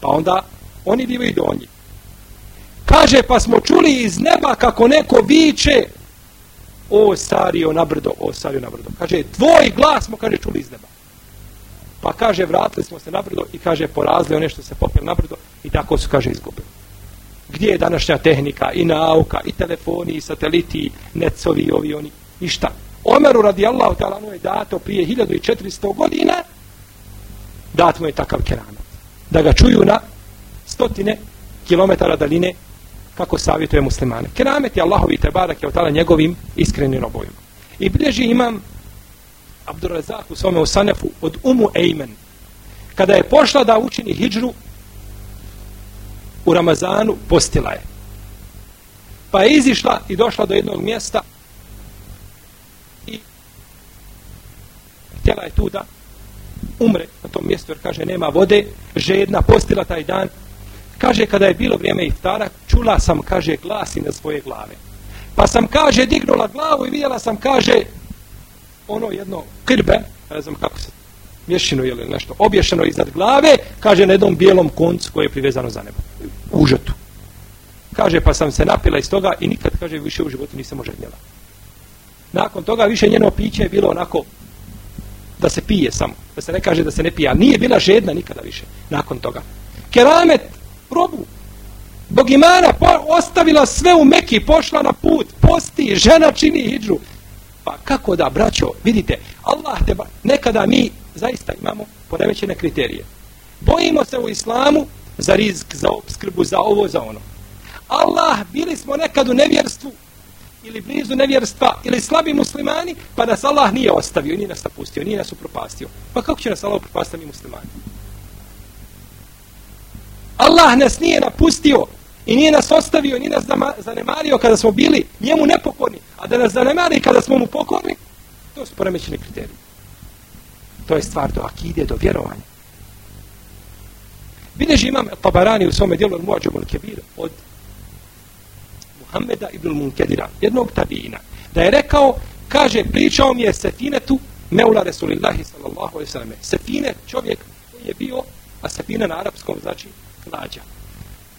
Pa onda, oni bivaju donji. Kaže, pa smo čuli iz neba kako neko viče, o Sario na brdo, o Sario na brdo. Kaže, tvoj glas smo, kaže, čuli iz neba. Pa kaže, vratili smo se na brdo i kaže, porazili one što se popili na brdo i tako su, kaže, izgubili. Gdje je današnja tehnika i nauka i telefoni i sateliti, necovi, ovi, oni, ništa. Omeru radijallahu ta'ala ono je dato prije 1400 godina dat mu je takav keramet. Da ga čuju na stotine kilometara daline kako savjetuje muslimane. Keramet je Allahovi tebarak je otala njegovim iskrenim robovima. I bilježi imam Abdurrazak u svome Usanefu od Umu Ejmen. Kada je pošla da učini hijđru u Ramazanu, postila je. Pa je izišla i došla do jednog mjesta i htjela je tu da umre na tom mjestu jer kaže nema vode, žedna, postila taj dan kaže kada je bilo vrijeme iftara, čula sam, kaže, glasi na svoje glave. Pa sam, kaže, dignula glavu i vidjela sam, kaže, ono jedno krbe, ne znam kako se mješino ili nešto, obješeno iznad glave, kaže, na jednom bijelom koncu koje je privezano za nebo, u. Kaže, pa sam se napila iz toga i nikad, kaže, više u životu nisam oženjela. Nakon toga više njeno piće je bilo onako da se pije samo. Da se ne kaže da se ne pije. Nije bila žedna nikada više nakon toga. Keramet, robu, Bog imana po, ostavila sve u Meki, pošla na put, posti, žena čini hijđu. Pa kako da, braćo, vidite, Allah te ba, nekada mi zaista imamo poremećene kriterije. Bojimo se u islamu za rizik, za obskrbu, za ovo, za ono. Allah, bili smo nekad u nevjerstvu, ili blizu nevjerstva, ili slabi muslimani, pa nas Allah nije ostavio, nije nas napustio, nije nas upropastio. Pa kako će nas Allah upropastiti mi muslimani? Allah nas nije napustio i nije nas ostavio, nije nas zanemario kada smo bili njemu nepokorni, a da nas zanemari kada smo mu pokorni, to su poremećeni kriteriji. To je stvar do akide, do vjerovanja. Bileži imam Tabarani u svome dijelu Muadžabu al-Kebir od Muhammeda ibn Munkedira, jednog tabijina, da je rekao, kaže, pričao mi je Sefinetu Meula Resulillahi sallallahu alaihi sallam. Sefine, čovjek koji je bio, a Sefine na arapskom znači lađa.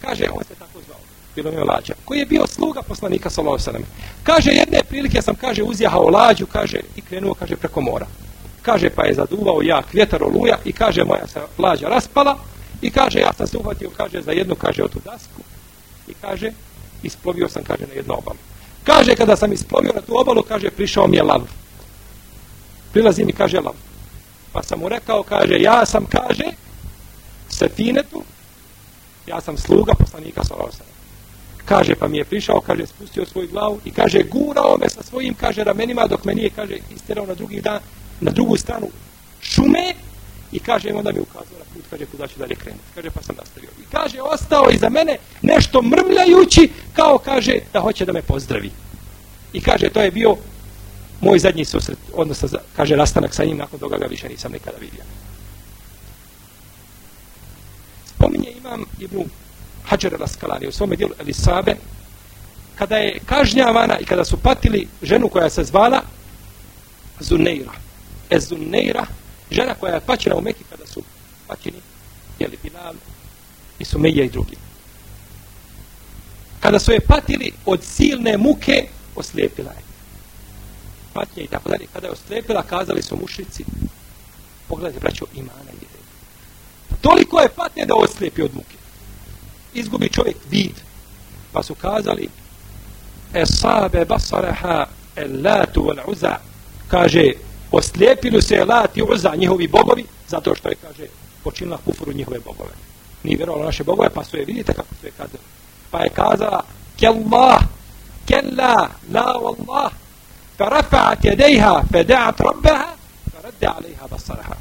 Kaže, on se tako zvao, bilo mi lađa, koji je bio sluga poslanika sallallahu alaihi sallam. Kaže, jedne prilike sam, kaže, uzjahao lađu, kaže, i krenuo, kaže, preko mora. Kaže, pa je zaduvao jak vjetar oluja i kaže, moja se plađa raspala i kaže, ja sam se uhvatio, kaže, za jednu, kaže, otu dasku i kaže, isplovio sam, kaže, na jednu obalu. Kaže, kada sam isplovio na tu obalu, kaže, prišao mi je lav. Prilazi mi, kaže, lav. Pa sam mu rekao, kaže, ja sam, kaže, sefinetu, ja sam sluga poslanika Salosa. Kaže, pa mi je prišao, kaže, spustio svoju glavu i kaže, gurao me sa svojim, kaže, ramenima, dok me nije, kaže, isterao na drugi dan, na drugu stranu šume i kaže, onda mi ukazao na put, kaže, kuda ću dalje krenuti. Kaže, pa sam nastavio. I kaže, ostao iza mene nešto mrmljajući, kao kaže, da hoće da me pozdravi. I kaže, to je bio moj zadnji susret, odnosno, kaže, rastanak sa njim, nakon toga ga više nisam nikada vidio. Spominje imam Ibnu Hadžar Raskalani u svome dijelu Elisabe, kada je kažnjavana i kada su patili ženu koja se zvala Zuneira. Ezunneira, žena koja je paćena u Meki kada su paćeni, jeli Bilal i Sumeija i drugi. Kada su je patili od silne muke, oslijepila je. Patnje i tako dalje. Kada je oslijepila, kazali su mušici, pogledajte, braćo, imana i ide. Toliko je patnje da oslijepi od muke. Izgubi čovjek vid. Pa su kazali, Esabe basareha el latu wal uza. Kaže, oslijepili se lat i uza njihovi bogovi, zato što je, kaže, počinila kufuru njihove bogove. Nije vjerovala naše bogove, pa su je, vidite kako su je kazali. Pa je kazala, kellah, kella, la wallah, fa rafa'at jedejha, fa da'at rabbeha, fa alejha basaraha.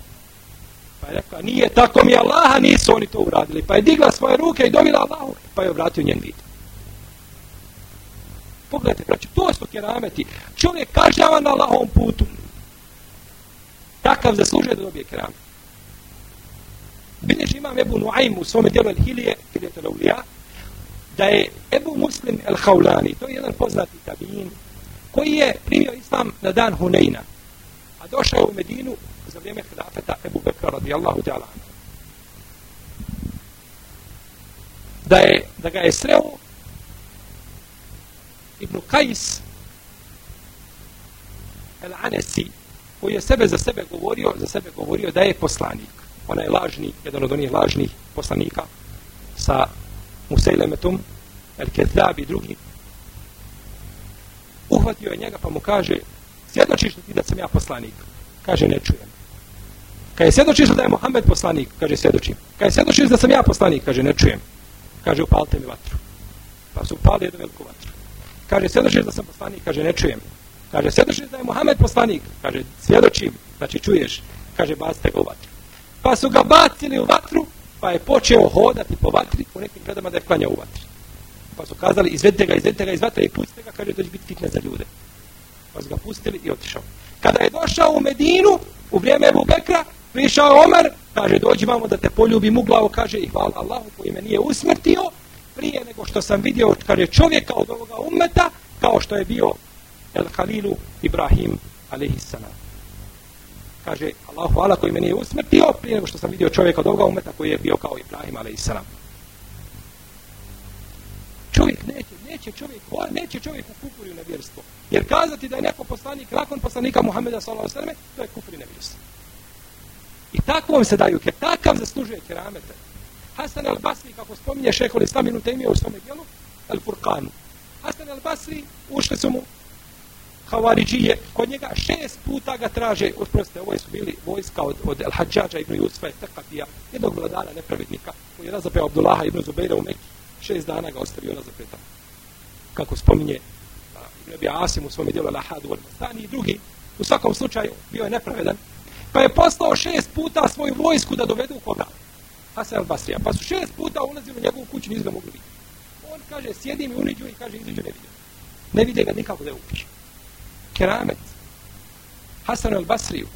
Pa je rekla, nije tako mi Allaha, nisu oni to uradili. Pa je digla svoje ruke i dovila Allahu, pa je obratio njen vid. Pogledajte, braću, to su kerameti. Čovjek kažava na Allahom putu. Takav zaslužuje da dobije keramet. Bileži imam Ebu Nuaym u svome djelu Al-Hilije, Hilije Teleulija, da je Ebu Muslim Al-Haulani, to je jedan poznati tabin, koji je primio islam na dan Huneyna, a došao u Medinu za vrijeme hlafeta Ebu Bekra radijallahu ta'ala. Da, je, da ga je sreo Ibn Kajs El-Anesi, koji je sebe za sebe govorio, za sebe govorio da je poslanik. Ona je lažni, jedan od onih lažnih poslanika sa Musejlemetom, El-Kezab i drugim. Uhvatio je njega pa mu kaže, svjedočiš ti da sam ja poslanik? Kaže, ne čujem. Kad je svjedočiš da je Mohamed poslanik, kaže, svjedočim. Kad je svjedočiš da sam ja poslanik, kaže, ne čujem. Kaže, upalite mi vatru. Pa su upali jednu veliku vatru. Kaže, svjedočiš da sam poslanik, kaže, ne čujem. Kaže, svjedočiš da je Muhammed poslanik, kaže, svjedočim, znači čuješ. Kaže, bacite ga u vatru. Pa su ga bacili u vatru, pa je počeo hodati po vatri, u nekim predama da je klanja u vatri. Pa su kazali, izvedite ga, izvedite ga iz vatre i pustite ga, kaže, to će biti fitne za ljude. Pa su ga pustili i otišao. Kada je došao u Medinu, u vrijeme Ebu Bekra, prišao Omer, kaže, dođi vamo da te poljubim u glavu, kaže, i hvala Allahu koji me nije usmrtio, prije nego što sam vidio, kaže, čovjeka od ovoga ummeta, kao što je bio El Khalilu Ibrahim, alaihissalam. Kaže, Allahu hvala koji meni je usmrtio, prije nego što sam vidio čovjeka od ovoga umeta koji je bio kao Ibrahim, alaihissalam. Čovjek neće, neće čovjek, neće čovjek u kufru i nevjerstvo. Jer kazati da je neko poslanik nakon poslanika Muhammeda sallallahu to je kufru i nevjerstvo. I tako vam se daju, jer takav zaslužuje keramete. Hasan al-Basri, kako spominje šehol Islam ibn Taymije u svome dijelu, al-Furqanu. Hasan al-Basri, ušli su mu Havariđije, kod njega šest puta ga traže, usproste, ovo su bili vojska od, od Al-Hadžađa ibn Jusfa, Tekatija, jednog vladara nepravednika, koji je razapeo Abdullaha ibn Zubeira u Meki. Šest dana ga ostavio razapeta. Kako spominje Ibn Abi Asim u svom dijelu Al-Ahadu al i drugi, u svakom slučaju bio je nepravedan, pa je poslao šest puta svoju vojsku da dovedu koga? Hasan al-Basrija. Pa su šest puta ulazili u njegovu kuću, nisu ga mogli vidjeti. On kaže, sjedim i uniđu i kaže, iziđu, ne vidim. Ne vide ga nikako da je upiše. Keramet. Hasan al-Basriju.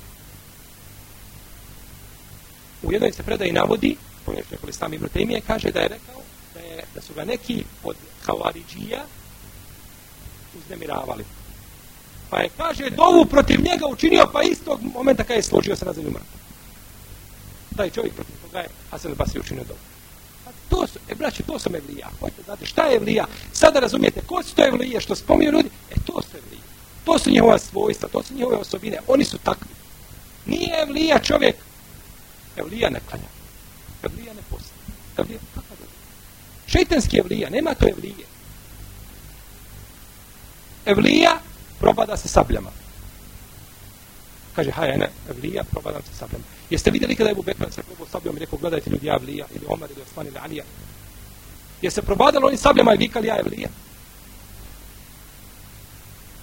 U jednoj se predaji navodi, po nešto nekoli sam Ibn kaže da je rekao da, je, da su ga neki od Havariđija uznemiravali. Pa je, kaže, dovu protiv njega učinio, pa istog momenta kada je složio se na zemlju mrtvo. Taj čovjek protiv koga je Hasan al-Basri učinio dovu. A to su, e, braći, to su evlija. Hoćete, znate, šta je evlija? Sada razumijete, ko su to evlije što spominju ljudi? E, to su evlije. To su njihova svojstva, to su njihove osobine. Oni su takvi. Nije evlija čovjek. Evlija ne klanja. Evlija ne posti. Evlija, kakav evlija? Šeitanski evlija, nema to evlije. Evlija probada se sabljama. Kaže, haj, ne, Evlija, probadam se sabljama. Jeste vidjeli kada je Ebu Bekra se probao sabljom i rekao, gledajte ljudi, Evlija, ili Omar, ili Osman, ili Alija. Jeste probadali oni sabljama i vikali, ja, Evlija.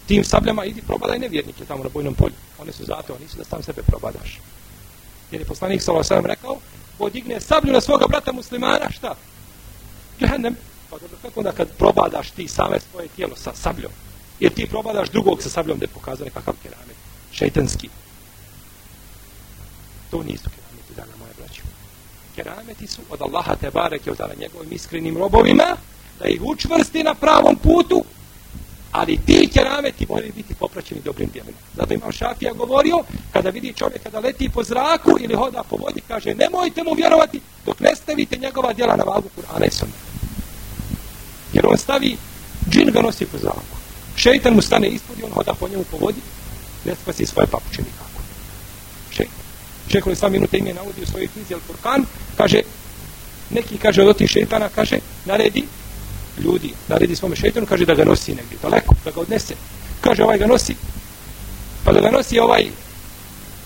Tim sabljama idi probadaj nevjernike tamo na bojnom polju. Oni su zato, oni su da sam sebe probadaš. Jer je poslanik Salo Salam rekao, podigne sablju na svoga brata muslimana, šta? Džehennem. Pa dobro, kako onda kad probadaš ti same svoje tijelo sa sabljom? jer ti probadaš drugog sa sabljom da je pokazao nekakav keramet. Šeitanski. To nisu kerameti, dana moje braće. Kerameti su od Allaha te bareke je odala njegovim iskrenim robovima da ih učvrsti na pravom putu, ali ti kerameti moraju biti popraćeni dobrim djelima. Zato imam Šafija govorio, kada vidi čovjeka da leti po zraku ili hoda po vodi, kaže nemojte mu vjerovati dok ne stavite njegova djela na vagu Kur'ana i Sunna. Jer on stavi, džin ga nosi po zraku. Šeitan mu stane ispod i on hoda po njemu po vodi, ne spasi svoje papuče nikako. Šeitan. Šeho li sami minute ime navodi u svojoj knjizi Al-Furkan, kaže, neki kaže od otih šeitana, kaže, naredi ljudi, naredi svome šeitanu, kaže da ga nosi negdje, daleko, da ga odnese. Kaže, ovaj ga nosi, pa da ga nosi ovaj,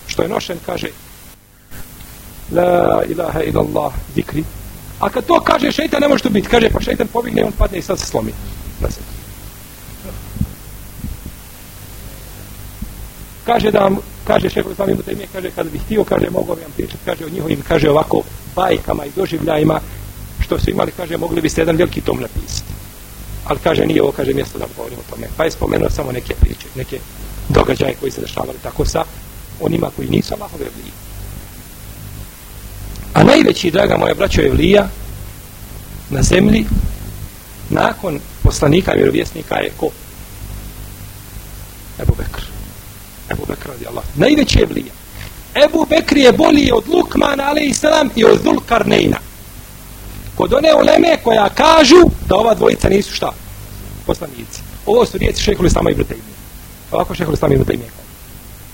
što je nošen, kaže, la ilaha illallah zikri. A kad to kaže šeitan, ne može to biti, kaže, pa šeitan pobigne, on padne i sad se slomi. Na se kaže da vam, kaže šeho sami mu temije, kaže kad bih htio, kaže mogu vam pričati, kaže o njihovim, kaže ovako bajkama i doživljajima, što su imali, kaže mogli biste jedan veliki tom napisati. Ali kaže nije ovo, kaže mjesto da govorimo o tome. Pa je spomenuo samo neke priče, neke događaje koji se dešavali tako sa onima koji nisu Allahove vlije. A najveći, draga moja braćo Evlija, na zemlji, nakon poslanika i vjerovjesnika je ko? Ebu Bekr. Ebu Bekr radi Allah. Najveći evlija. Ebu Bekr je bolji od Lukmana a.s. i od Zulkarnejna. Kod one uleme koja kažu da ova dvojica nisu šta? Poslanici. Ovo su riječi šehol Islama Ibn Taymi. Ovako šehol Islama Ibn Taymi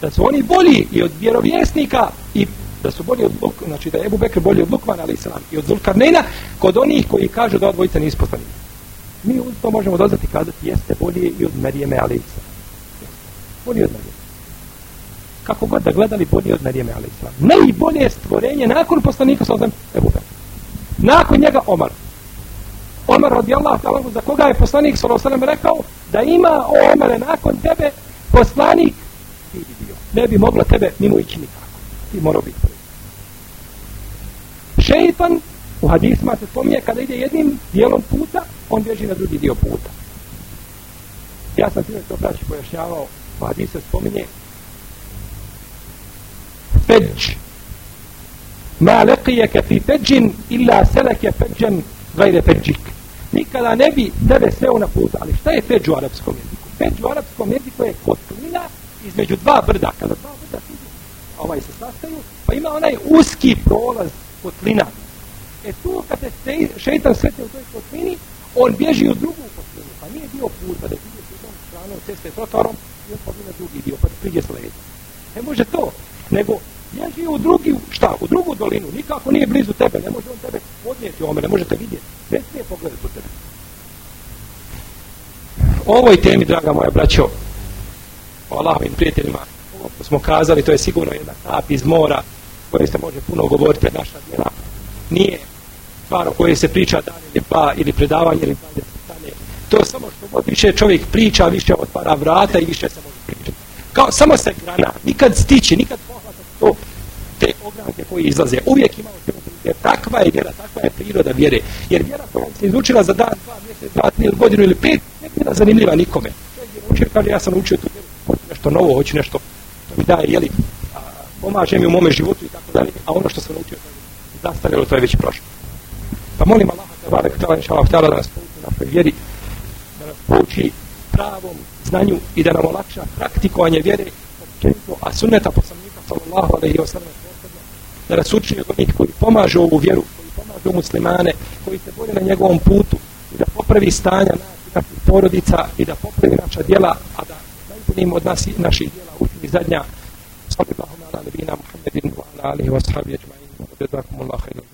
Da su oni bolji i od vjerovjesnika i da su bolji od Luk, znači da je Ebu Bekr bolji od Lukmana islam, i od Zulkarnejna kod onih koji kažu da ova dvojica nisu poslanici. Mi uz to možemo dozvati kazati jeste bolji i od Merijeme a.s. Bolji od Merijeme kako god da gledali bolje od Marijeme islam. Najbolje stvorenje nakon poslanika sa Ebu Bekr. Nakon njega Omar. Omar radijallahu ta'ala za koga je poslanik sallallahu alejhi rekao da ima o Omare nakon tebe poslanik ti bi bio. Ne bi mogla tebe mimo ići nikako. Ti morao biti prvi. Šeitan u hadisma se spominje kada ide jednim dijelom puta, on bježi na drugi dio puta. Ja sam time to braći pojašnjavao, u hadisu spominje Feđ ma لقيك fi فج إلا سلك فجا غير فجك nikada ne bi tebe sreo na put, ali šta je feđ u arapskom jeziku? Feđ u arapskom jeziku je kotlina između dva brda, kada dva brda ovaj se sastaju, pa ima onaj uski prolaz kotlina. E tu kad se šeitan sretne u toj kotlini, on bježi u drugu kotlinu, pa nije bio puta pa da ide u tom stranom ceste trotorom i on pobina drugi dio, pa priđe sledi. Ne može to, nego Bježi u drugi, šta, u drugu dolinu, nikako nije blizu tebe, ne može on tebe podnijeti ome, ne možete vidjeti, ne smije pogledati u tebe. O ovoj temi, draga moja braćo, o Allahovim prijateljima, ovo smo kazali, to je sigurno jedna kap iz mora, koje se može puno govoriti naša djela. Nije stvar o kojoj se priča dan ili pa, ili predavanje ili pa. To je samo što više čovjek priča, više otvara vrata i više se može pričati. Kao, samo se grana, nikad stići, nikad pohvata to, te ogranke koje izlaze. Uvijek ima jer takva je vjera, takva je priroda vjere. Jer vjera koja se izučila za dan, dva mjesec, dva, tri godinu ili pet, ne bila zanimljiva nikome. Učio, kaže, ja sam učio tu vjeru, nešto novo, hoću nešto, to mi daje, jeli, a, pomaže mi u mome životu i tako dalje, a ono što sam naučio, zastarjelo, to je već prošlo. Pa molim Allah, da vare, da, inša Allah, da nas pouči našoj vjeri, da nas pouči pravom znanju i da nam olakša praktikovanje vjere, a sunneta poslanika, sallallahu alaihi wa sallam, da nas učini od onih koji pomažu ovu vjeru, koji pomažu muslimane, koji se bore na njegovom putu i da popravi stanja naših porodica i da popravi naša djela, a da najboljim od nas naših djela učini zadnja. Sallallahu ala nebina Muhammedin wa ala alihi wa sahabi ajma'in. Jazakumullahu khairan.